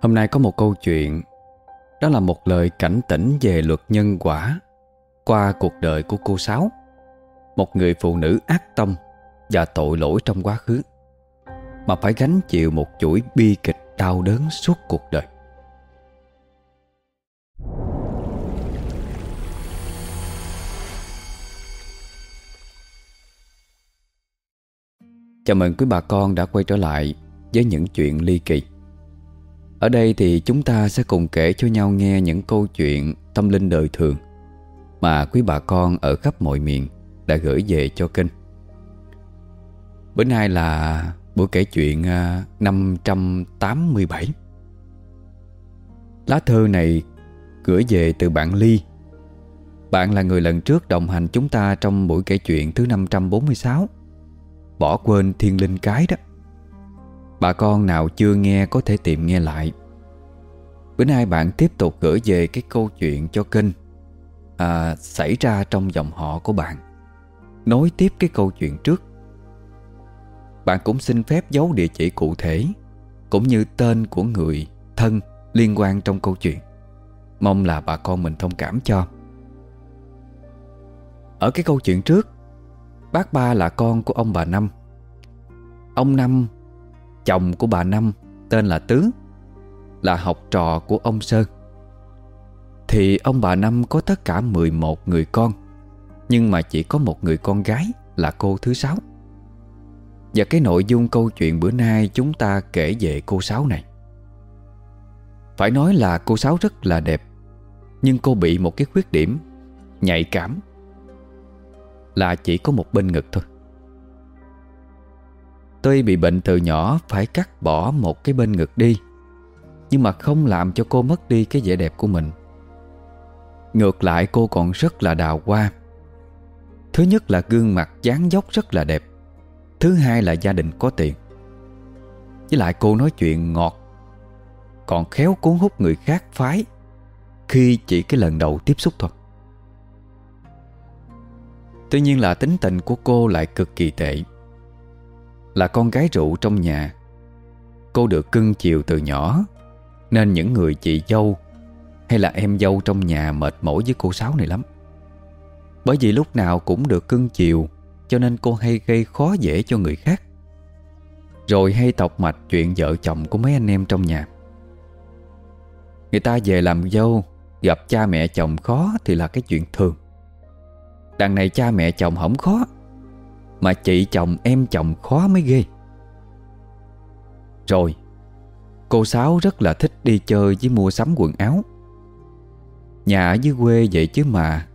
Hôm nay có một câu chuyện, Đó là một lời cảnh tỉnh về luật nhân quả Qua cuộc đời của cô Sáu. Một người phụ nữ ác tâm Và tội lỗi trong quá khứ, Mà phải gánh chịu một chuỗi bi kịch đau đớn suốt cuộc đời. Chào mừng quý bà con đã quay trở lại với những chuyện ly kỳ ở đây thì chúng ta sẽ cùng kể cho nhau nghe những câu chuyện tâm linh đời thường mà quý bà con ở khắp mọi miền đã gửi về cho kênh. Bữa nay là buổi kể chuyện à, 587. Lá thư này gửi về từ bạn Ly. Bạn là người lần trước đồng hành chúng ta trong buổi kể chuyện thứ 546. Bỏ quên thiên linh cái đó. Bà con nào chưa nghe có thể tìm nghe lại. Bữa nay bạn tiếp tục gửi về cái câu chuyện cho kênh à, Xảy ra trong dòng họ của bạn. Nối tiếp cái câu chuyện trước. Bạn cũng xin phép giấu địa chỉ cụ thể Cũng như tên của người thân liên quan trong câu chuyện. Mong là bà con mình thông cảm cho. Ở cái câu chuyện trước Bác ba là con của ông bà Năm. Ông Năm Chồng của bà Năm, tên là Tứ, Là học trò của ông Sơn. Thì ông bà Năm có tất cả 11 người con, Nhưng mà chỉ có một người con gái là cô thứ sáu. Và cái nội dung câu chuyện bữa nay chúng ta kể về cô Sáu này. Phải nói là cô Sáu rất là đẹp, Nhưng cô bị một cái khuyết điểm Nhạy cảm Là chỉ có một bên ngực thôi. Tuy bị bệnh từ nhỏ phải cắt bỏ một cái bên ngực đi. Nhưng mà không làm cho cô mất đi cái vẻ đẹp của mình. Ngược lại, cô còn rất là đào hoa. Thứ nhất là gương mặt dáng dốc rất là đẹp. Thứ hai là gia đình có tiền. Với lại cô nói chuyện ngọt, Còn khéo cuốn hút người khác phái Khi chỉ cái lần đầu tiếp xúc thôi. Tuy nhiên là tính tình của cô lại cực kỳ tệ là con gái rượu trong nhà. Cô được cưng chiều từ nhỏ, Nên những người chị dâu Hay là em dâu trong nhà mệt mỏi với cô Sáu này lắm. Bởi vì lúc nào cũng được cưng chiều, Cho nên cô hay gây khó dễ cho người khác. Rồi hay tọc mạch chuyện vợ chồng của mấy anh em trong nhà. Người ta về làm dâu, Gặp cha mẹ chồng khó thì là cái chuyện thường. Đằng này cha mẹ chồng không khó mà chị chồng em chồng khó mới ghê. Rồi, Cô Sáu rất là thích đi chơi với mua sắm quần áo. Nhà ở dưới quê vậy chứ mà,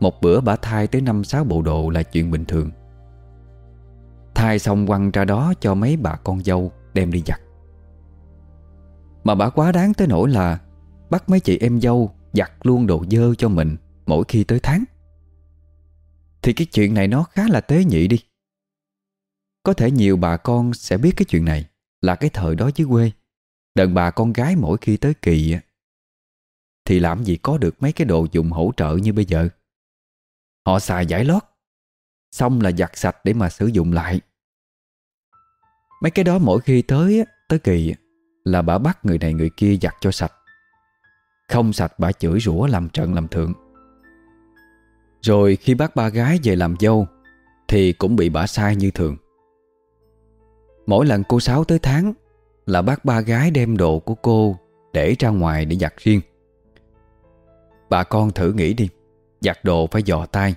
Một bữa bà thai tới năm sáu bộ đồ là chuyện bình thường. Thai xong quăng ra đó cho mấy bà con dâu đem đi giặt. Mà bà quá đáng tới nỗi là Bắt mấy chị em dâu giặt luôn đồ dơ cho mình Mỗi khi tới tháng thì cái chuyện này nó khá là tế nhị đi. Có thể nhiều bà con sẽ biết cái chuyện này Là cái thời đó dưới quê. Đàn bà con gái mỗi khi tới kỳ Thì làm gì có được mấy cái đồ dùng hỗ trợ như bây giờ. Họ xài giải lót, Xong là giặt sạch để mà sử dụng lại. Mấy cái đó mỗi khi tới Tới kỳ Là bà bắt người này người kia giặt cho sạch. Không sạch bà chửi rủa làm trận làm thượng rồi khi bác ba gái về làm dâu, Thì cũng bị bà sai như thường. Mỗi lần cô Sáu tới tháng Là bác ba gái đem đồ của cô Để ra ngoài để giặt riêng. Bà con thử nghĩ đi, Giặt đồ phải dò tay.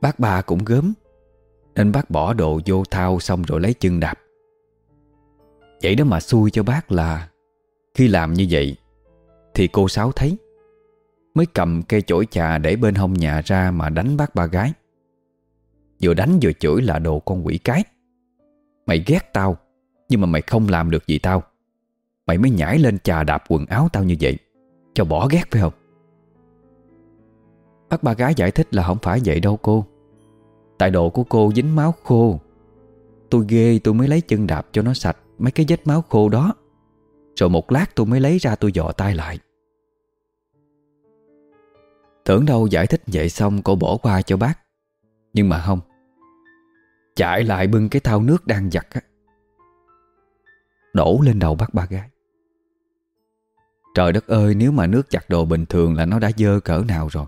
Bác ba cũng gớm, Nên bác bỏ đồ vô thao Xong rồi lấy chân đạp. Vậy đó mà xui cho bác là Khi làm như vậy Thì cô Sáu thấy Mới cầm cây chổi trà để bên hông nhà ra Mà đánh bác ba gái. Vừa đánh vừa chửi là đồ con quỷ cái. Mày ghét tao, Nhưng mà mày không làm được gì tao. Mày mới nhảy lên trà đạp quần áo tao như vậy, Cho bỏ ghét phải không? Bác ba gái giải thích là không phải vậy đâu cô. Tại đồ của cô dính máu khô. Tôi ghê, tôi mới lấy chân đạp cho nó sạch Mấy cái vết máu khô đó. Rồi một lát tôi mới lấy ra tôi dò tay lại. Tưởng đâu giải thích vậy xong cô bỏ qua cho bác. Nhưng mà không. Chạy lại bưng cái thao nước đang giặt á. Đổ lên đầu bác ba gái. Trời đất ơi, nếu mà nước giặt đồ bình thường là nó đã dơ cỡ nào rồi.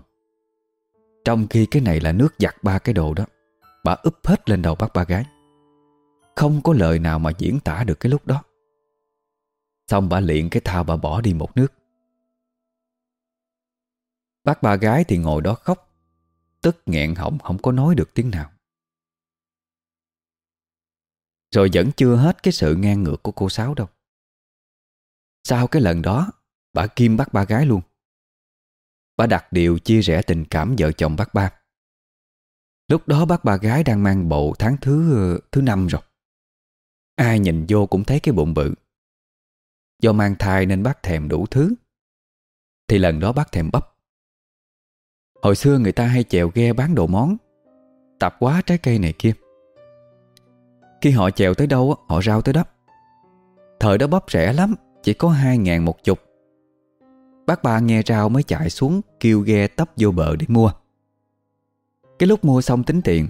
Trong khi cái này là nước giặt ba cái đồ đó, Bà úp hết lên đầu bác ba gái. Không có lời nào mà diễn tả được cái lúc đó. Xong bà liền cái thao bà bỏ đi một nước. Bác ba gái thì ngồi đó khóc. Tức nghẹn hỏng không có nói được tiếng nào. Rồi vẫn chưa hết cái sự ngang ngược của cô Sáu đâu. Sau cái lần đó, Bà Kim bắt ba gái luôn. Bà đặt điều chia rẽ tình cảm vợ chồng bác ba. Lúc đó bác ba gái đang mang bầu tháng thứ thứ năm rồi. Ai nhìn vô cũng thấy cái bụng bự. Do mang thai nên bác thèm đủ thứ. Thì lần đó bác thèm bắp. Hồi xưa người ta hay chèo ghe bán đồ món, Tạp quá trái cây này kia. Khi họ chèo tới đâu Họ rao tới đó. Thời đó bắp rẻ lắm, Chỉ có hai ngàn một chục. Bác ba nghe rao mới chạy xuống, Kêu ghe tấp vô bờ để mua. Cái lúc mua xong tính tiền,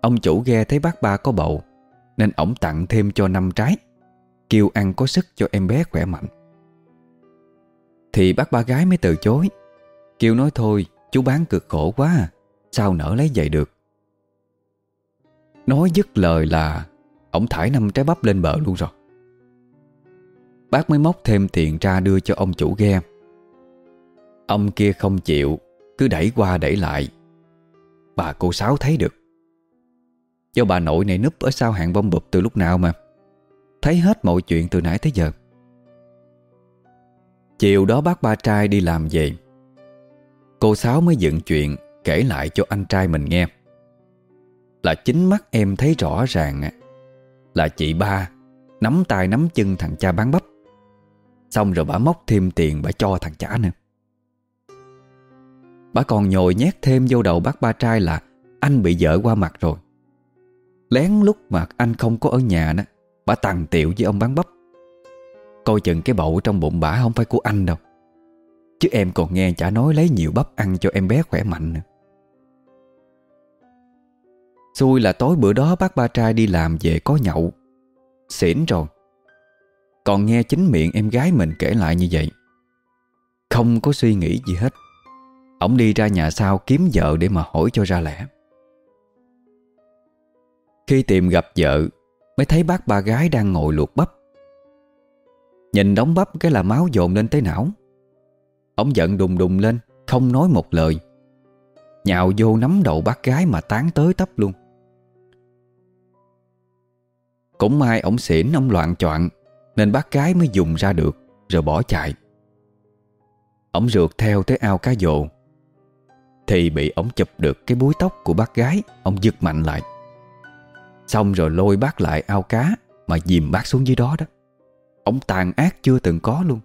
Ông chủ ghe thấy bác ba có bầu, Nên ổng tặng thêm cho năm trái, Kêu ăn có sức cho em bé khỏe mạnh. Thì bác ba gái mới từ chối, Kêu nói thôi Chú bán cực khổ quá à Sao nỡ lấy vậy được? Nói dứt lời là Ông thải năm trái bắp lên bờ luôn rồi. Bác mới móc thêm tiền ra đưa cho ông chủ ghe. Ông kia không chịu, Cứ đẩy qua đẩy lại. Bà cô Sáu thấy được. Do bà nội này núp ở sau hàng bông bụp từ lúc nào mà. Thấy hết mọi chuyện từ nãy tới giờ. Chiều đó bác ba trai đi làm về. Cô Sáu mới dựng chuyện Kể lại cho anh trai mình nghe. Là chính mắt em thấy rõ ràng Là chị ba Nắm tay nắm chân thằng cha bán bắp. Xong rồi bà móc thêm tiền bà cho thằng trả nữa. Bà còn nhồi nhét thêm vô đầu bác ba trai là Anh bị vợ qua mặt rồi. Lén lúc mà anh không có ở nhà đó, Bà tàn tiệu với ông bán bắp. Coi chừng cái bậu trong bụng bà không phải của anh đâu. Chứ em còn nghe chả nói lấy nhiều bắp ăn cho em bé khỏe mạnh nữa. Xui là tối bữa đó bác ba trai đi làm về có nhậu. Xỉn rồi. Còn nghe chính miệng em gái mình kể lại như vậy. Không có suy nghĩ gì hết. Ông đi ra nhà sau kiếm vợ để mà hỏi cho ra lẽ. Khi tìm gặp vợ, Mới thấy bác ba gái đang ngồi luộc bắp. Nhìn đóng bắp cái là máu dồn lên tới não. Ông giận đùng đùng lên, Không nói một lời. Nhào vô nắm đầu bác gái mà tán tới tấp luôn. Cũng may ổng xỉn ông loạn choạng, Nên bác gái mới dùng ra được, Rồi bỏ chạy. Ổng rượt theo tới ao cá dồ Thì bị ổng chụp được cái búi tóc của bác gái Ông giật mạnh lại. Xong rồi lôi bác lại ao cá Mà dìm bác xuống dưới đó đó. Ông tàn ác chưa từng có luôn.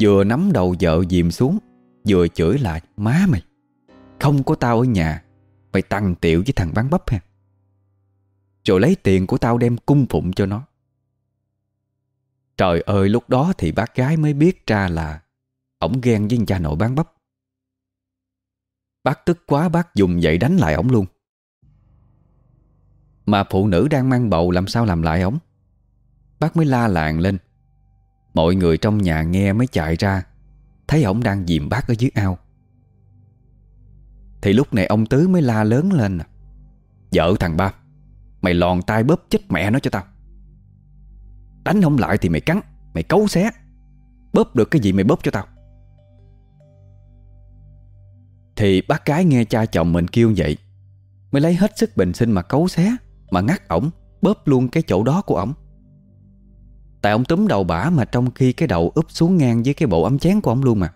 Vừa nắm đầu vợ dìm xuống, Vừa chửi lại, Má mày, Không có tao ở nhà, Mày tăng tiệu với thằng bán bắp ha. Rồi lấy tiền của tao đem cung phụng cho nó. Trời ơi, lúc đó thì bác gái mới biết ra là Ổng ghen với cha nội bán bắp. Bác tức quá, bác dùng dậy đánh lại ổng luôn. Mà phụ nữ đang mang bầu làm sao làm lại ổng? Bác mới la làng lên. Mọi người trong nhà nghe mới chạy ra. Thấy ổng đang dìm bác ở dưới ao. Thì lúc này ông Tứ mới la lớn lên. Vợ thằng ba, Mày lòn tay bóp chết mẹ nó cho tao. Đánh không lại thì mày cắn, Mày cấu xé. Bóp được cái gì mày bóp cho tao. Thì bác gái nghe cha chồng mình kêu vậy, Mới lấy hết sức bình sinh mà cấu xé, Mà ngắt ổng, Bóp luôn cái chỗ đó của ổng. Tại ông túm đầu bả mà trong khi cái đầu úp xuống ngang với cái bộ ấm chén của ông luôn mà.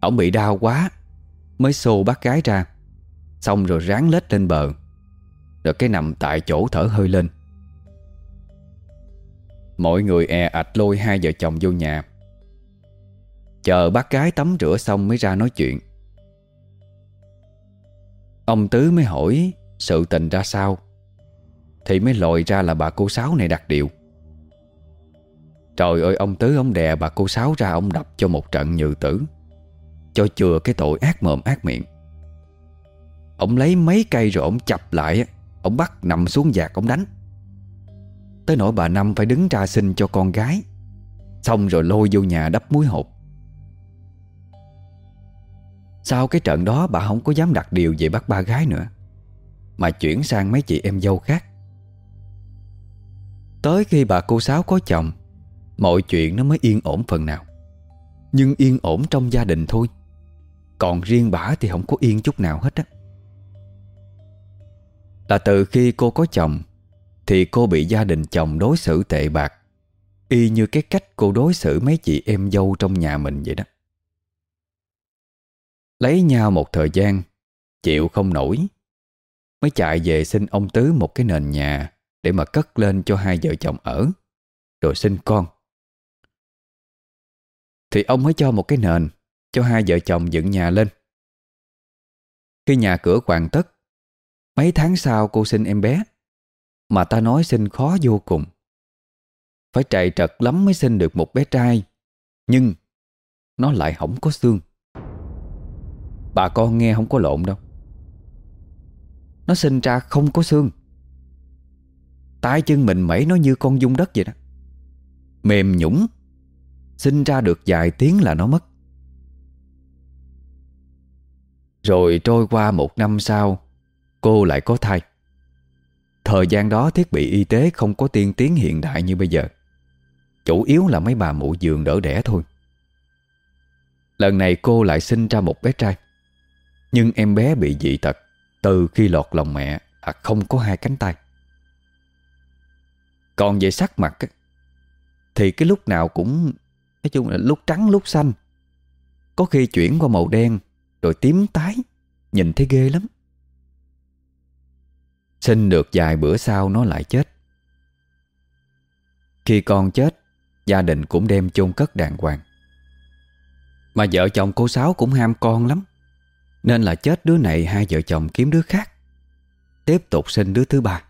Ông bị đau quá, Mới xô bác gái ra, Xong rồi ráng lết lên bờ. Rồi cái nằm tại chỗ thở hơi lên. Mọi người e ạch lôi hai vợ chồng vô nhà. Chờ bác gái tắm rửa xong mới ra nói chuyện. Ông Tứ mới hỏi sự tình ra sao thì mới lội ra là bà cô Sáu này đặt điệu Trời ơi, ông Tứ, ông đè bà cô Sáu ra, Ông đập cho một trận như tử. Cho chừa cái tội ác mồm, ác miệng. Ông lấy mấy cây rồi ông chập lại Ông bắt nằm xuống giạc ông đánh. Tới nỗi bà Năm phải đứng ra xin cho con gái. Xong rồi lôi vô nhà đắp muối hột. Sau cái trận đó, bà không có dám đặt điều về bắt ba gái nữa. Mà chuyển sang mấy chị em dâu khác. Tới khi bà cô Sáu có chồng, Mọi chuyện nó mới yên ổn phần nào. Nhưng yên ổn trong gia đình thôi, Còn riêng bà thì không có yên chút nào hết á. Là từ khi cô có chồng, Thì cô bị gia đình chồng đối xử tệ bạc, Y như cái cách cô đối xử mấy chị em dâu trong nhà mình vậy đó. Lấy nhau một thời gian, Chịu không nổi, Mới chạy về xin ông Tứ một cái nền nhà để mà cất lên cho hai vợ chồng ở. Rồi sinh con. Thì ông mới cho một cái nền Cho hai vợ chồng dựng nhà lên. Khi nhà cửa hoàn tất, Mấy tháng sau cô sinh em bé, Mà ta nói sinh khó vô cùng. Phải chạy trật lắm mới sinh được một bé trai, Nhưng Nó lại không có xương. Bà con nghe không có lộn đâu. Nó sinh ra không có xương tay chân mình mẩy nó như con dung đất vậy đó. Mềm nhũng Sinh ra được vài tiếng là nó mất. Rồi trôi qua một năm sau Cô lại có thai. Thời gian đó thiết bị y tế không có tiên tiến hiện đại như bây giờ. Chủ yếu là mấy bà mụ giường đỡ đẻ thôi. Lần này cô lại sinh ra một bé trai. Nhưng em bé bị dị tật Từ khi lọt lòng mẹ à, Không có hai cánh tay. Còn về sắc mặt Thì cái lúc nào cũng, Nói chung là lúc trắng, lúc xanh. Có khi chuyển qua màu đen, Rồi tím tái, Nhìn thấy ghê lắm. Sinh được vài bữa sau nó lại chết. Khi con chết, Gia đình cũng đem chôn cất đàng hoàng. Mà vợ chồng cô Sáu cũng ham con lắm, Nên là chết đứa này hai vợ chồng kiếm đứa khác, Tiếp tục sinh đứa thứ ba.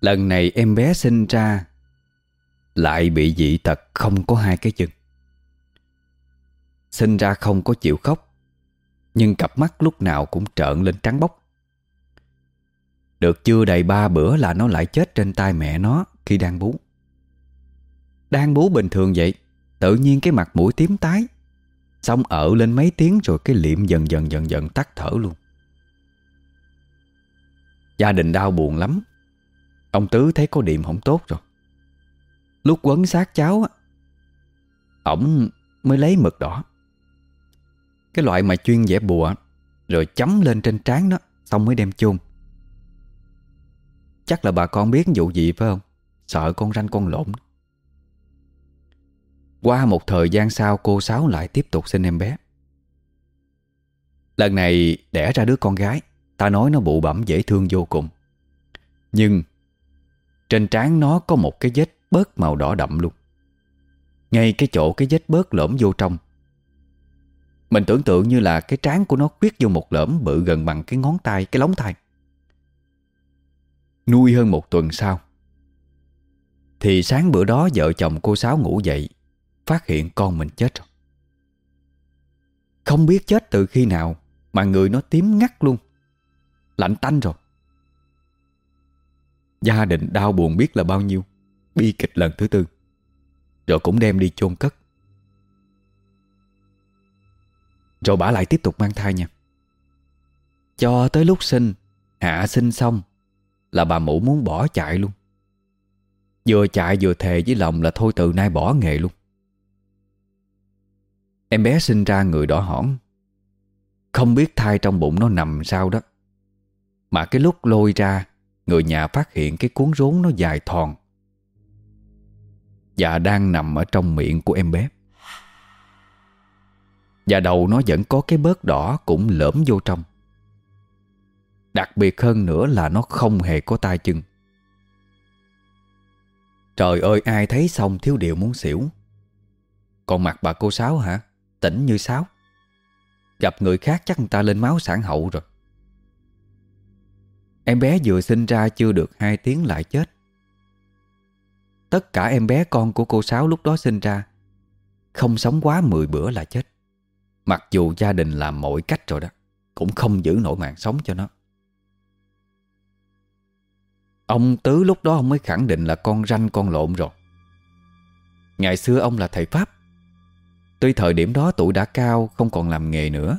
Lần này em bé sinh ra, Lại bị dị tật không có hai cái chân. Sinh ra không có chịu khóc, Nhưng cặp mắt lúc nào cũng trợn lên trắng bóc. Được chưa đầy ba bữa là nó lại chết trên tay mẹ nó khi đang bú. Đang bú bình thường vậy, Tự nhiên cái mặt mũi tím tái, Xong ở lên mấy tiếng rồi cái liệm dần dần dần dần tắt thở luôn. Gia đình đau buồn lắm. Ông Tứ thấy có điểm không tốt rồi. Lúc quấn xác cháu á, Ổng mới lấy mực đỏ. Cái loại mà chuyên vẽ bùa, Rồi chấm lên trên trán đó, Xong mới đem chôn. Chắc là bà con biết vụ gì phải không? Sợ con ranh con lộn. Qua một thời gian sau, cô Sáu lại tiếp tục sinh em bé. Lần này đẻ ra đứa con gái, Ta nói nó bụ bẩm dễ thương vô cùng. Nhưng trên trán nó có một cái vết bớt màu đỏ đậm luôn. Ngay cái chỗ cái vết bớt lõm vô trong. Mình tưởng tượng như là cái trán của nó khuyết vô một lõm bự gần bằng cái ngón tay, cái lóng tay Nuôi hơn một tuần sau Thì sáng bữa đó vợ chồng cô Sáu ngủ dậy Phát hiện con mình chết rồi. Không biết chết từ khi nào Mà người nó tím ngắt luôn Lạnh tanh rồi. Gia đình đau buồn biết là bao nhiêu, Bi kịch lần thứ tư. Rồi cũng đem đi chôn cất. Rồi bà lại tiếp tục mang thai nha. Cho tới lúc sinh, Hạ sinh xong, Là bà mụ muốn bỏ chạy luôn. Vừa chạy vừa thề với lòng là thôi từ nay bỏ nghề luôn. Em bé sinh ra người đỏ hỏn. Không biết thai trong bụng nó nằm sao đó. Mà cái lúc lôi ra Người nhà phát hiện cái cuốn rốn nó dài thòn. Và đang nằm ở trong miệng của em bé. Và đầu nó vẫn có cái bớt đỏ cũng lõm vô trong. Đặc biệt hơn nữa là nó không hề có tay chân. Trời ơi, ai thấy xong thiếu điều muốn xỉu. Còn mặt bà cô Sáu hả? Tỉnh như sáu. Gặp người khác chắc người ta lên máu sản hậu rồi. Em bé vừa sinh ra chưa được hai tiếng lại chết. Tất cả em bé con của cô Sáu lúc đó sinh ra, Không sống quá 10 bữa là chết. Mặc dù gia đình làm mọi cách rồi đó, Cũng không giữ nổi mạng sống cho nó. Ông Tứ lúc đó ông mới khẳng định là con ranh con lộn rồi. Ngày xưa ông là thầy Pháp. Tuy thời điểm đó tuổi đã cao, Không còn làm nghề nữa,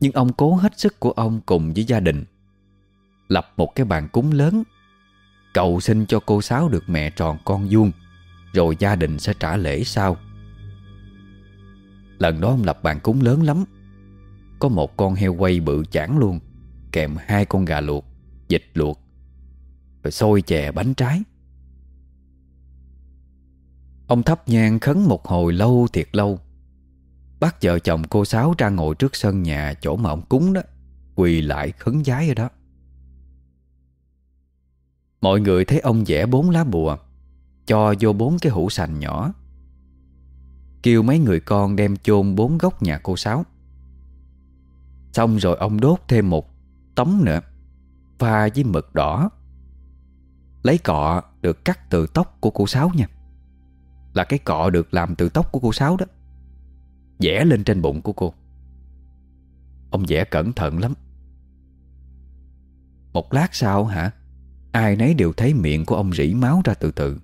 Nhưng ông cố hết sức của ông Cùng với gia đình. Lập một cái bàn cúng lớn. Cầu xin cho cô Sáu được mẹ tròn con vuông, Rồi gia đình sẽ trả lễ sau. Lần đó ông lập bàn cúng lớn lắm. Có một con heo quay bự chản luôn, Kèm hai con gà luộc, Vịt luộc, Rồi xôi chè bánh trái. Ông thắp nhang khấn một hồi lâu thiệt lâu. Bắt vợ chồng cô Sáu ra ngồi trước sân nhà Chỗ mà ông cúng đó, Quỳ lại khấn giái ở đó. Mọi người thấy ông vẽ bốn lá bùa, Cho vô bốn cái hũ sành nhỏ. Kêu mấy người con đem chôn bốn góc nhà cô Sáu. Xong rồi ông đốt thêm một tấm nữa, Pha với mực đỏ. Lấy cọ được cắt từ tóc của cô Sáu nha. Là cái cọ được làm từ tóc của cô Sáu đó. Vẽ lên trên bụng của cô. Ông vẽ cẩn thận lắm. Một lát sau hả? Ai nấy đều thấy miệng của ông rỉ máu ra từ từ.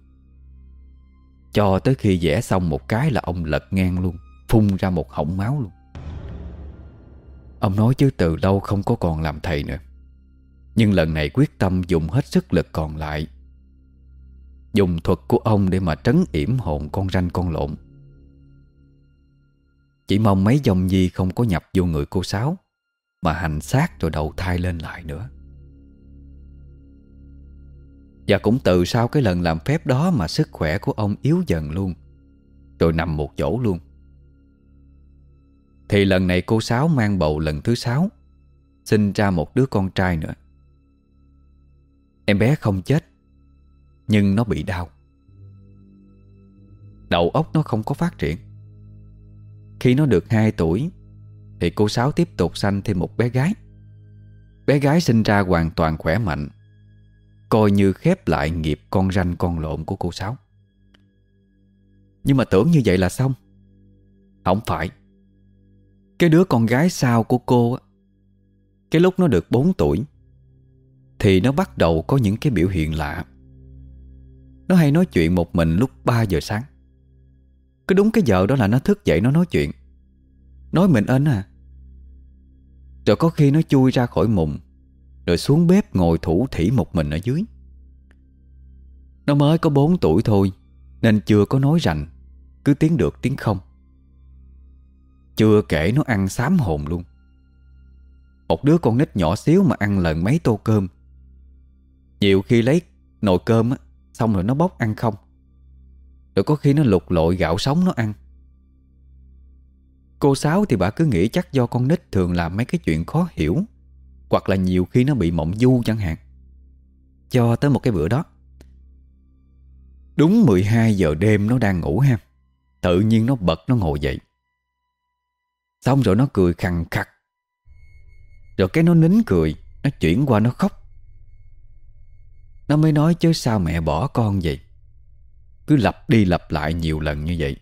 Cho tới khi vẽ xong một cái là ông lật ngang luôn, Phun ra một hỏng máu luôn. Ông nói chứ từ lâu không có còn làm thầy nữa. Nhưng lần này quyết tâm dùng hết sức lực còn lại. Dùng thuật của ông để mà trấn yểm hồn con ranh con lộn. Chỉ mong mấy dòng nhi không có nhập vô người cô Sáu, Mà hành xác rồi đầu thai lên lại nữa. Và cũng từ sau cái lần làm phép đó mà sức khỏe của ông yếu dần luôn. Rồi nằm một chỗ luôn. Thì lần này cô Sáu mang bầu lần thứ sáu, Sinh ra một đứa con trai nữa. Em bé không chết, Nhưng nó bị đau. Đầu óc nó không có phát triển. Khi nó được 2 tuổi, Thì cô Sáu tiếp tục sanh thêm một bé gái. Bé gái sinh ra hoàn toàn khỏe mạnh Coi như khép lại nghiệp con ranh con lộn của cô Sáu. Nhưng mà tưởng như vậy là xong. Không phải. Cái đứa con gái sau của cô Cái lúc nó được 4 tuổi, Thì nó bắt đầu có những cái biểu hiện lạ. Nó hay nói chuyện một mình lúc 3 giờ sáng. Cứ đúng cái giờ đó là nó thức dậy nó nói chuyện. Nói mình ên à. Rồi có khi nó chui ra khỏi mùng rồi xuống bếp ngồi thủ thỉ một mình ở dưới. Nó mới có 4 tuổi thôi, Nên chưa có nói rành, Cứ tiếng được tiếng không. Chưa kể nó ăn xám hồn luôn. Một đứa con nít nhỏ xíu mà ăn lần mấy tô cơm. Nhiều khi lấy nồi cơm á, Xong rồi nó bóc ăn không. Rồi có khi nó lục lội gạo sống nó ăn. Cô Sáu thì bà cứ nghĩ chắc do con nít thường làm mấy cái chuyện khó hiểu hoặc là nhiều khi nó bị mộng du chẳng hạn. Cho tới một cái bữa đó, Đúng 12 giờ đêm nó đang ngủ ha. Tự nhiên nó bật nó ngồi dậy. Xong rồi nó cười khằng khặt Rồi cái nó nín cười, Nó chuyển qua nó khóc. Nó mới nói chứ sao mẹ bỏ con vậy? Cứ lặp đi lặp lại nhiều lần như vậy.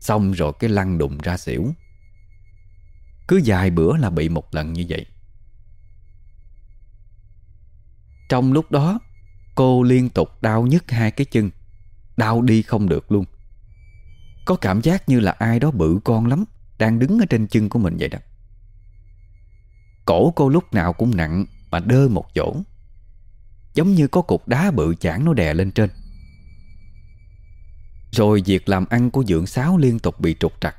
Xong rồi cái lăn đụng ra xỉu. Cứ vài bữa là bị một lần như vậy. Trong lúc đó, Cô liên tục đau nhức hai cái chân. Đau đi không được luôn. Có cảm giác như là ai đó bự con lắm, Đang đứng ở trên chân của mình vậy đó. Cổ cô lúc nào cũng nặng Mà đơ một chỗ. Giống như có cục đá bự chản nó đè lên trên. Rồi việc làm ăn của dưỡng sáo liên tục bị trục trặc.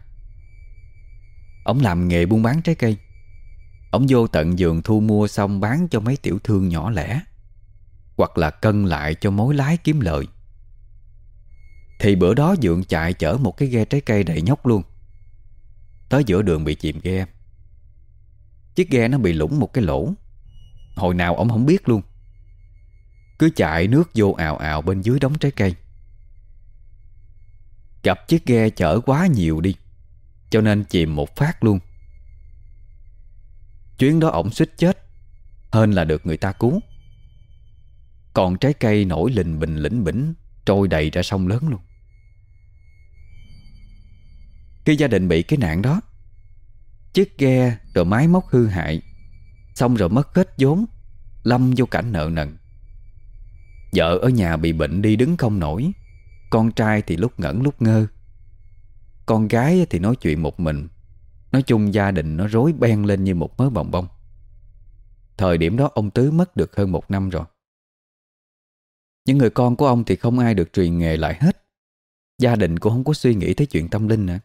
Ông làm nghề buôn bán trái cây. Ông vô tận giường thu mua xong bán cho mấy tiểu thương nhỏ lẻ hoặc là cân lại cho mối lái kiếm lợi Thì bữa đó Dượng chạy chở một cái ghe trái cây đầy nhóc luôn. Tới giữa đường bị chìm ghe. Chiếc ghe nó bị lũng một cái lỗ. Hồi nào ông không biết luôn. Cứ chạy nước vô ào ào bên dưới đống trái cây. Gặp chiếc ghe chở quá nhiều đi, Cho nên chìm một phát luôn. Chuyến đó ổng suýt chết Hơn là được người ta cứu còn trái cây nổi lình bình lĩnh bỉnh, Trôi đầy ra sông lớn luôn. Khi gia đình bị cái nạn đó, Chiếc ghe rồi máy móc hư hại, Xong rồi mất hết vốn, Lâm vô cảnh nợ nần. Vợ ở nhà bị bệnh đi đứng không nổi, Con trai thì lúc ngẩn lúc ngơ. Con gái thì nói chuyện một mình, Nói chung gia đình nó rối beng lên như một mớ bồng bông. Thời điểm đó ông Tứ mất được hơn một năm rồi. Những người con của ông thì không ai được truyền nghề lại hết. Gia đình cũng không có suy nghĩ tới chuyện tâm linh nữa.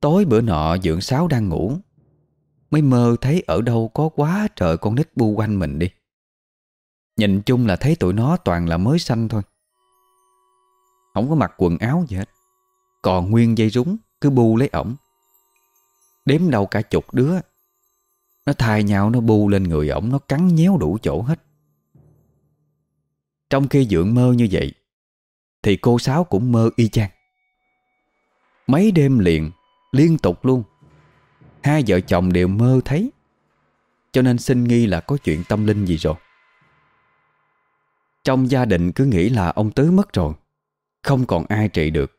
Tối bữa nọ, dưỡng sáo đang ngủ, Mới mơ thấy ở đâu có quá trời con nít bu quanh mình đi. Nhìn chung là thấy tụi nó toàn là mới xanh thôi. Không có mặc quần áo gì hết. Còn nguyên dây rúng, Cứ bu lấy ổng. Đếm đâu cả chục đứa. Nó thay nhau, nó bu lên người ổng, Nó cắn nhéo đủ chỗ hết. Trong khi dưỡng mơ như vậy, Thì cô Sáu cũng mơ y chang. Mấy đêm liền, Liên tục luôn. Hai vợ chồng đều mơ thấy. Cho nên xin nghi là có chuyện tâm linh gì rồi. Trong gia đình cứ nghĩ là ông Tứ mất rồi, Không còn ai trị được.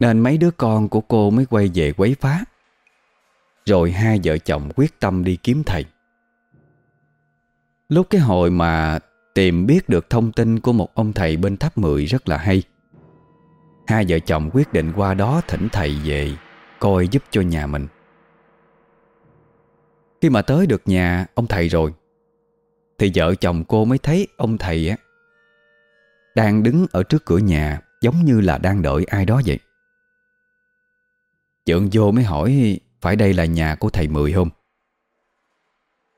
Nên mấy đứa con của cô mới quay về quấy phá. Rồi hai vợ chồng quyết tâm đi kiếm thầy. Lúc cái hồi mà tìm biết được thông tin của một ông thầy bên tháp mười rất là hay. Hai vợ chồng quyết định qua đó thỉnh thầy về, Coi giúp cho nhà mình. Khi mà tới được nhà ông thầy rồi, Thì vợ chồng cô mới thấy ông thầy á, Đang đứng ở trước cửa nhà, Giống như là đang đợi ai đó vậy. Dượng vô mới hỏi, Phải đây là nhà của thầy Mười không?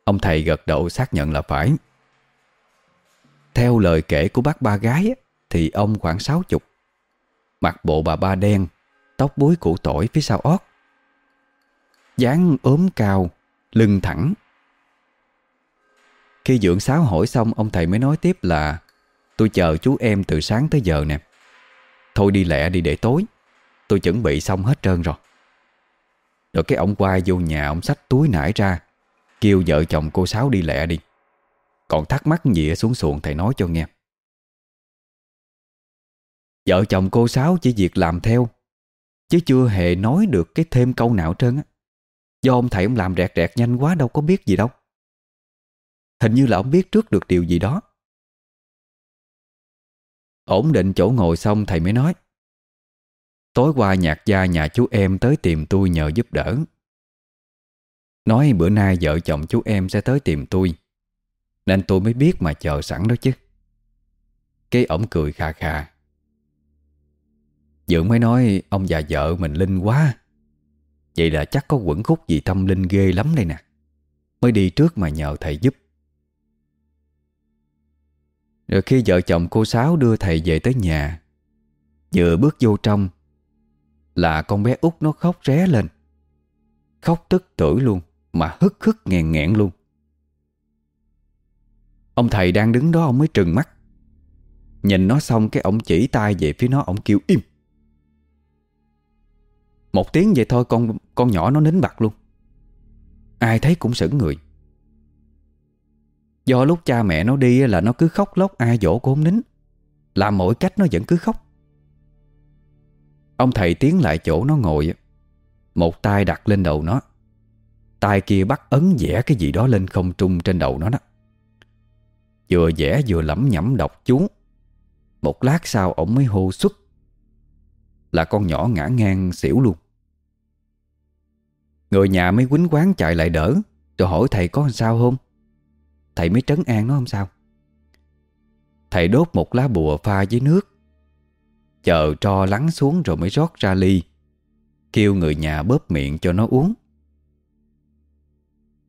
Ông thầy gật đầu xác nhận là phải. Theo lời kể của bác ba gái Thì ông khoảng sáu chục. Bộ bà ba đen, Tóc búi củ tỏi phía sau ót. Dáng ốm cao, Lưng thẳng. Khi dưỡng sáo hỏi xong, Ông thầy mới nói tiếp là, Tôi chờ chú em từ sáng tới giờ nè. Thôi đi lẹ đi để tối. Tôi chuẩn bị xong hết trơn rồi. Rồi cái ông qua vô nhà, Ông xách túi nải ra, Kêu vợ chồng cô Sáu đi lẹ đi. Còn thắc mắc gì xuống xuồng thầy nói cho nghe. Vợ chồng cô Sáu chỉ việc làm theo, Chứ chưa hề nói được cái thêm câu nào trơn á. Do ông thầy ông làm rẹt rẹt nhanh quá, đâu có biết gì đâu. Hình như là ông biết trước được điều gì đó. Ổn định chỗ ngồi xong, thầy mới nói, Tối qua nhạc gia nhà chú em tới tìm tôi nhờ giúp đỡ. Nói bữa nay vợ chồng chú em sẽ tới tìm tôi. Nên tôi mới biết mà chờ sẵn đó chứ. Cái ổng cười khà khà Dưỡng mới nói, ông già vợ mình linh quá. Vậy là chắc có quẩn khúc gì tâm linh ghê lắm đây nè. Mới đi trước mà nhờ thầy giúp. Rồi khi vợ chồng cô Sáu đưa thầy về tới nhà, Vừa bước vô trong, Là con bé út nó khóc ré lên. Khóc tức tưởi luôn, Mà hức hức nghẹn nghẹn luôn. Ông thầy đang đứng đó, ông mới trừng mắt. Nhìn nó xong, cái ông chỉ tay về phía nó, Ông kêu im. Một tiếng vậy thôi, con con nhỏ nó nín bặt luôn. Ai thấy cũng sững người. Do lúc cha mẹ nó đi là nó cứ khóc lóc, ai dỗ cũng không nín. Làm mỗi cách nó vẫn cứ khóc. Ông thầy tiến lại chỗ nó ngồi Một tay đặt lên đầu nó. Tay kia bắt ấn vẽ cái gì đó lên không trung trên đầu nó đó. Vừa vẽ vừa lẩm nhẩm đọc chú. Một lát sau ổng mới hô xuất. Là con nhỏ ngã ngang xỉu luôn. Người nhà mới quýnh quán chạy lại đỡ. Rồi hỏi thầy có sao không? Thầy mới trấn an nó không sao. Thầy đốt một lá bùa pha với nước. Chờ cho lắng xuống rồi mới rót ra ly. Kêu người nhà bóp miệng cho nó uống.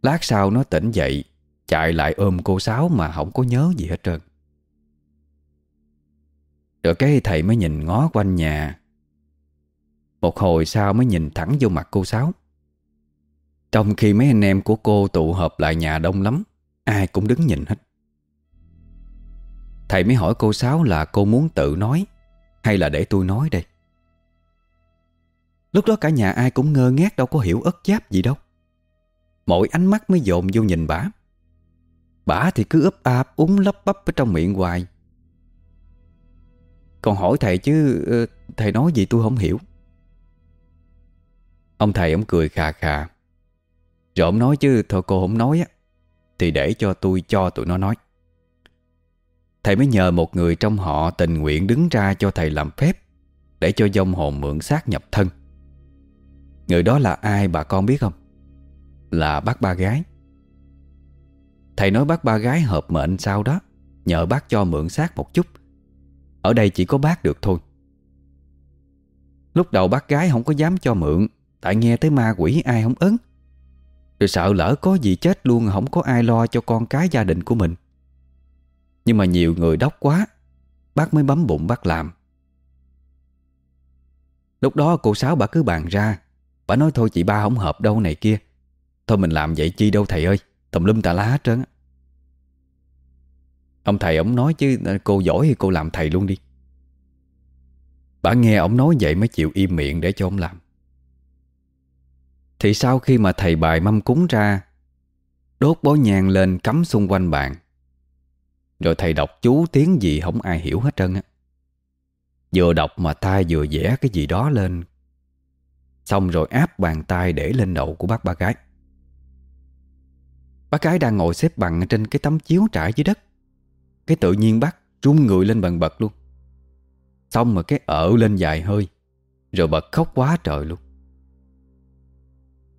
Lát sau nó tỉnh dậy. Chạy lại ôm cô Sáu mà không có nhớ gì hết trơn. Rồi cái thầy mới nhìn ngó quanh nhà. Một hồi sau mới nhìn thẳng vô mặt cô Sáu. Trong khi mấy anh em của cô tụ họp lại nhà đông lắm, Ai cũng đứng nhìn hết. Thầy mới hỏi cô Sáu là cô muốn tự nói Hay là để tôi nói đây? Lúc đó cả nhà ai cũng ngơ ngác, đâu có hiểu ất giáp gì đâu. Mỗi ánh mắt mới dồn vô nhìn bả Bả thì cứ ấp áp úng lấp bắp ở trong miệng hoài. Còn hỏi thầy chứ ờ, Thầy nói gì tôi không hiểu. Ông thầy ông cười khà khà. Rồi ông nói chứ, thôi cô không nói á, Thì để cho tôi cho tụi nó nói. Thầy mới nhờ một người trong họ tình nguyện đứng ra cho thầy làm phép, Để cho dông hồn mượn xác nhập thân. Người đó là ai bà con biết không? Là bác ba gái. Thầy nói bác ba gái hợp mệnh sao đó, Nhờ bác cho mượn xác một chút. Ở đây chỉ có bác được thôi. Lúc đầu bác gái không có dám cho mượn, Tại nghe tới ma quỷ ai không ấn Rồi sợ lỡ có gì chết luôn, Không có ai lo cho con cái gia đình của mình. Nhưng mà nhiều người đốc quá, Bác mới bấm bụng bác làm. Lúc đó cô Sáu bà cứ bàn ra, Bà nói thôi chị ba không hợp đâu này kia. Thôi mình làm vậy chi đâu thầy ơi. Tùm lum tà lá hết trơn Ông thầy ông nói chứ ờ, cô giỏi thì cô làm thầy luôn đi. Bà nghe ông nói vậy mới chịu im miệng để cho ông làm. Thì sau khi mà thầy bài mâm cúng ra, Đốt bó nhang lên cắm xung quanh bàn. Rồi thầy đọc chú tiếng gì không ai hiểu hết trơn á. Vừa đọc mà tay vừa vẽ cái gì đó lên. Xong rồi áp bàn tay để lên đầu của bác ba gái. Bác gái đang ngồi xếp bằng trên cái tấm chiếu trải dưới đất. Cái tự nhiên bác rung người lên bằng bật luôn. Xong mà cái ở lên dài hơi, Rồi bật khóc quá trời luôn.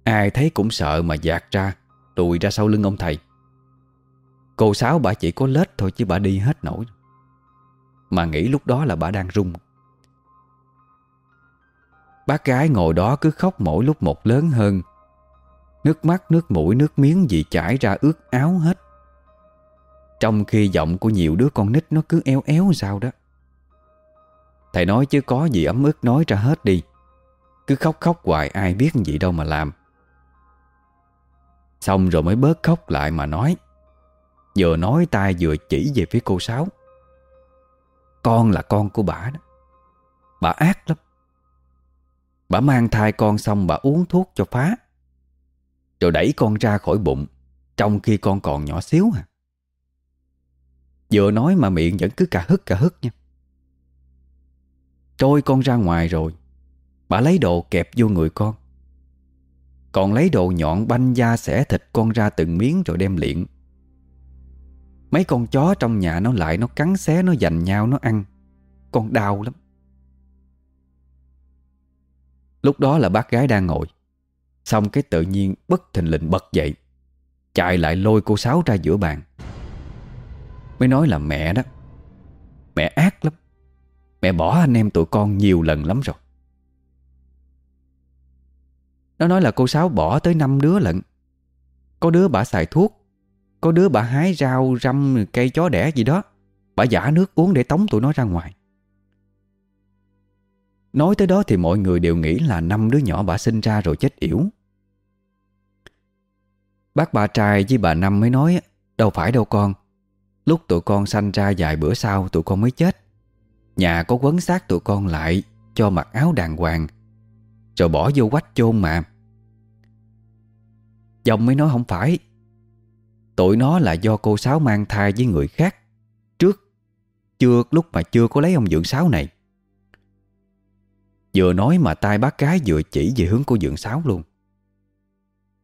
Ai thấy cũng sợ mà dạt ra Tụi ra sau lưng ông thầy. Cô Sáu bà chỉ có lết thôi chứ bà đi hết nổi. Mà nghĩ lúc đó là bà đang rung. Bác gái ngồi đó cứ khóc mỗi lúc một lớn hơn Nước mắt, nước mũi, nước miếng gì chảy ra ướt áo hết. Trong khi giọng của nhiều đứa con nít nó cứ éo éo sao đó. Thầy nói chứ có gì ấm ức nói ra hết đi. Cứ khóc khóc hoài ai biết gì đâu mà làm. Xong rồi mới bớt khóc lại mà nói. Vừa nói tay vừa chỉ về phía cô Sáu. Con là con của bà đó. Bà ác lắm. Bà mang thai con xong bà uống thuốc cho phá. Rồi đẩy con ra khỏi bụng, Trong khi con còn nhỏ xíu à. Vừa nói mà miệng vẫn cứ cà hức cà hức nha. Trôi con ra ngoài rồi, Bà lấy đồ kẹp vô người con. Còn lấy đồ nhọn banh da xẻ thịt con ra từng miếng rồi đem liện Mấy con chó trong nhà nó lại Nó cắn xé, nó giành nhau, nó ăn. Con đau lắm. Lúc đó là bác gái đang ngồi. Xong cái tự nhiên bất thình lình bật dậy, Chạy lại lôi cô Sáu ra giữa bàn. Mới nói là mẹ đó, Mẹ ác lắm, Mẹ bỏ anh em tụi con nhiều lần lắm rồi. Nó nói là cô Sáu bỏ tới 5 đứa lận. Có đứa bà xài thuốc, Có đứa bà hái rau, răm, cây chó đẻ gì đó. Bà giả nước uống để tống tụi nó ra ngoài. Nói tới đó thì mọi người đều nghĩ là năm đứa nhỏ bà sinh ra rồi chết yểu. Bác bà trai với bà Năm mới nói, Đâu phải đâu con. Lúc tụi con sanh ra vài bữa sau, tụi con mới chết. Nhà có quấn xác tụi con lại, Cho mặc áo đàng hoàng. Rồi bỏ vô quách chôn mà. Dòng mới nói, không phải. Tụi nó là do cô Sáu mang thai với người khác Trước, Chưa, lúc mà chưa có lấy ông dưỡng Sáu này. Vừa nói mà tay bác gái vừa chỉ về hướng của dượng Sáu luôn.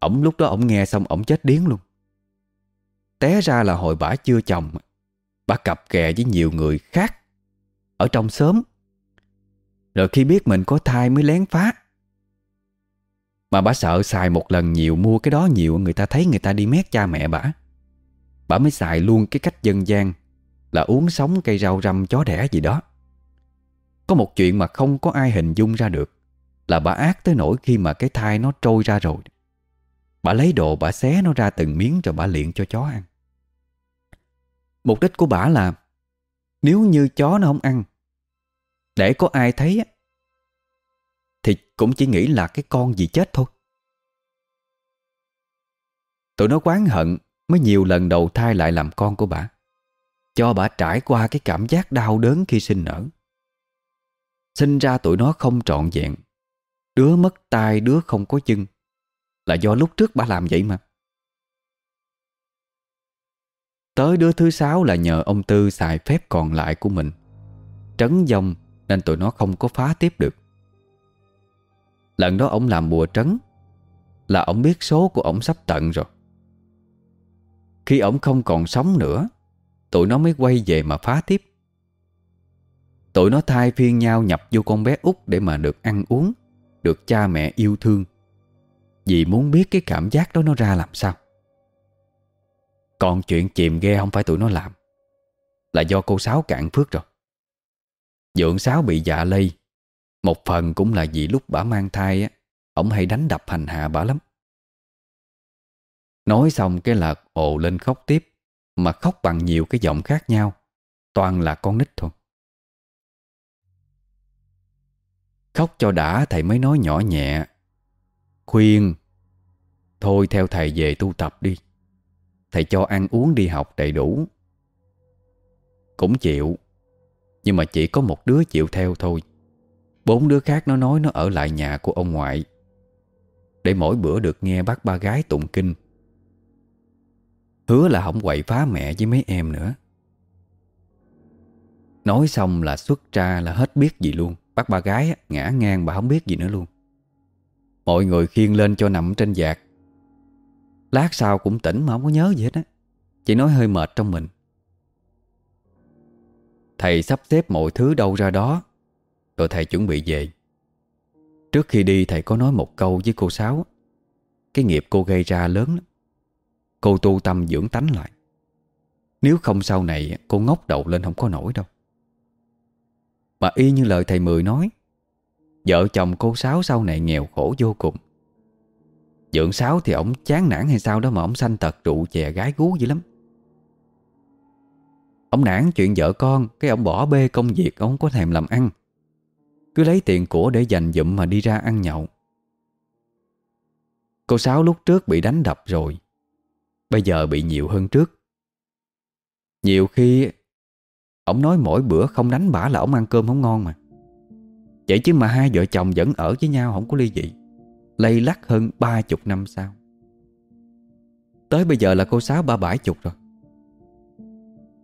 Ổng lúc đó ổng nghe xong ổng chết điếng luôn. Té ra là hồi bả chưa chồng Bà cặp kè với nhiều người khác ở trong xóm. Rồi khi biết mình có thai mới lén phá. Mà bà sợ xài một lần nhiều Mua cái đó nhiều, Người ta thấy người ta đi mét cha mẹ bà Bà mới xài luôn cái cách dân gian Là uống sống cây rau răm chó đẻ gì đó. Có một chuyện mà không có ai hình dung ra được Là bà ác tới nỗi khi mà cái thai nó trôi ra rồi. Bà lấy đồ bà xé nó ra từng miếng Rồi bà liện cho chó ăn. Mục đích của bà là Nếu như chó nó không ăn để có ai thấy Thì cũng chỉ nghĩ là cái con gì chết thôi. Tụi nó quán hận Mới nhiều lần đầu thai lại làm con của bà Cho bà trải qua cái cảm giác đau đớn khi sinh nở. Sinh ra tụi nó không trọn vẹn Đứa mất tay, đứa không có chân. Là do lúc trước bà làm vậy mà. Tới đứa thứ sáu là nhờ ông Tư xài phép còn lại của mình. Trấn dòng nên tụi nó không có phá tiếp được. Lần đó ông làm bùa trấn Là ông biết số của ông sắp tận rồi. Khi ông không còn sống nữa, Tụi nó mới quay về mà phá tiếp. Tụi nó thay phiên nhau nhập vô con bé út Để mà được ăn uống, Được cha mẹ yêu thương. Vì muốn biết cái cảm giác đó nó ra làm sao. Còn chuyện chìm ghe không phải tụi nó làm, Là do cô Sáu cạn phước rồi. Dượng Sáu bị dạ lây, Một phần cũng là vì lúc bà mang thai á Ông hay đánh đập hành hạ bà lắm. Nói xong cái là ồ lên khóc tiếp, Mà khóc bằng nhiều cái giọng khác nhau, Toàn là con nít thôi. Khóc cho đã, thầy mới nói nhỏ nhẹ Khuyên, Thôi theo thầy về tu tập đi. Thầy cho ăn uống đi học đầy đủ. Cũng chịu, Nhưng mà chỉ có một đứa chịu theo thôi. Bốn đứa khác nó nói nó ở lại nhà của ông ngoại, Để mỗi bữa được nghe bác ba gái tụng kinh. Hứa là không quậy phá mẹ với mấy em nữa. Nói xong là xuất ra là hết biết gì luôn. Bác ba gái ngã ngang bà không biết gì nữa luôn. Mọi người khiêng lên cho nằm trên giạc Lát sau cũng tỉnh mà không có nhớ gì hết á. Chỉ nói hơi mệt trong mình. Thầy sắp xếp mọi thứ đâu ra đó, Rồi thầy chuẩn bị về. Trước khi đi, thầy có nói một câu với cô Sáu. Cái nghiệp cô gây ra lớn lắm. Cô tu tâm dưỡng tánh lại. Nếu không sau này, cô ngốc đầu lên không có nổi đâu. Mà y như lời thầy Mười nói Vợ chồng cô Sáu sau này nghèo khổ vô cùng. Dưỡng Sáu thì ổng chán nản hay sao đó Mà ổng sanh tật rượu chè gái gú dữ lắm. Ông nản chuyện vợ con, Cái ông bỏ bê công việc Ông có thèm làm ăn. Cứ lấy tiền của để dành dụm mà đi ra ăn nhậu. Cô Sáu lúc trước bị đánh đập rồi, Bây giờ bị nhiều hơn trước. Nhiều khi Ông nói mỗi bữa không đánh bả là ông ăn cơm không ngon mà. Vậy chứ mà hai vợ chồng vẫn ở với nhau không có ly dị. Lây lắc hơn ba chục năm sau. Tới bây giờ là cô Sáu ba bảy chục rồi.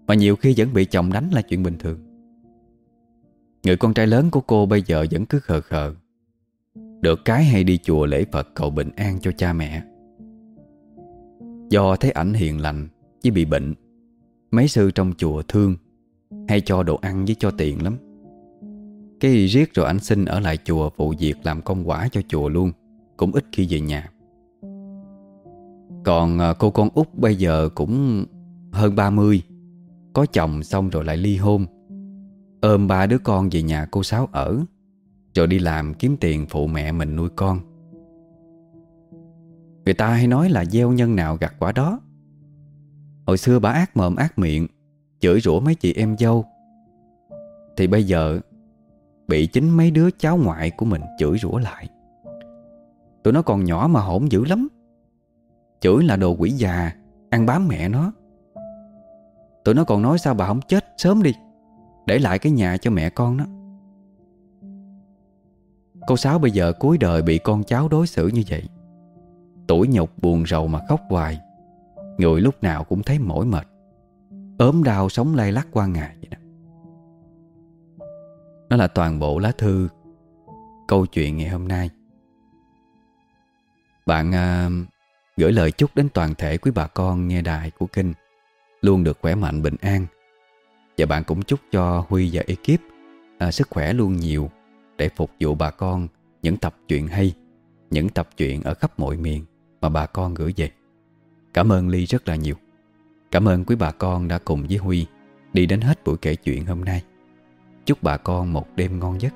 Mà nhiều khi vẫn bị chồng đánh là chuyện bình thường. Người con trai lớn của cô bây giờ vẫn cứ khờ khờ. Được cái hay đi chùa lễ Phật cầu bình an cho cha mẹ. Do thấy ảnh hiền lành Chứ bị bệnh. Mấy sư trong chùa thương, Hay cho đồ ăn với cho tiền lắm. Cái riết rồi ảnh xin ở lại chùa Phụ việc làm công quả cho chùa luôn, Cũng ít khi về nhà. Còn à, cô con út bây giờ cũng hơn 30 Có chồng xong rồi lại ly hôn. Ôm ba đứa con về nhà cô Sáu ở, Rồi đi làm kiếm tiền phụ mẹ mình nuôi con. Người ta hay nói là gieo nhân nào gặt quả đó. Hồi xưa bà ác mồm ác miệng, Chửi rủa mấy chị em dâu. Thì bây giờ Bị chính mấy đứa cháu ngoại của mình chửi rủa lại. Tụi nó còn nhỏ mà hổn dữ lắm. Chửi là đồ quỷ già, Ăn bám mẹ nó. Tụi nó còn nói sao bà không chết sớm đi, Để lại cái nhà cho mẹ con nó. Cô Sáu bây giờ cuối đời bị con cháu đối xử như vậy. Tuổi nhục buồn rầu mà khóc hoài. Người lúc nào cũng thấy mỏi mệt. Ốm đau sống lay lắc qua ngày. Nó là toàn bộ lá thư Câu chuyện ngày hôm nay Bạn à, gửi lời chúc đến toàn thể quý bà con nghe đài của Kinh Luôn được khỏe mạnh bình an Và bạn cũng chúc cho Huy và ekip à, Sức khỏe luôn nhiều Để phục vụ bà con những tập truyện hay Những tập truyện ở khắp mọi miền mà bà con gửi về. Cảm ơn Ly rất là nhiều. Cảm ơn quý bà con đã cùng với Huy đi đến hết buổi kể chuyện hôm nay. Chúc bà con một đêm ngon giấc.